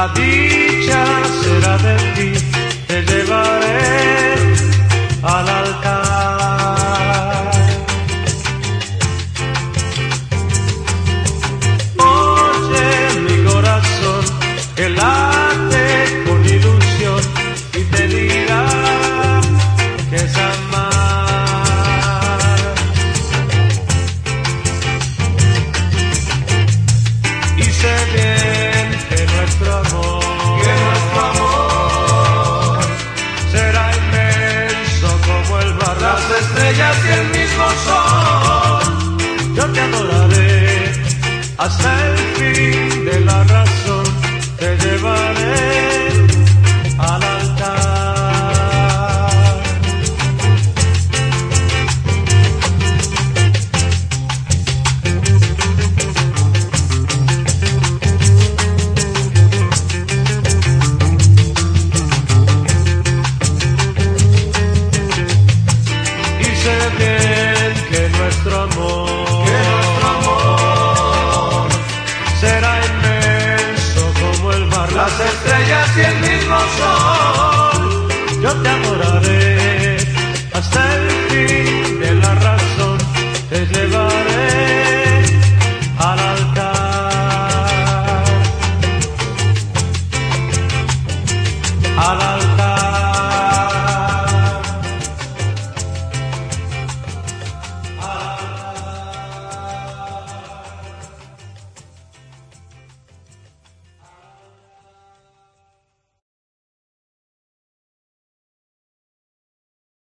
la dicha será de ti, te llevaré estrellas y el mismo sol. Yo te adoraré hasta el fin de la razón, te llevaré que nuestro amor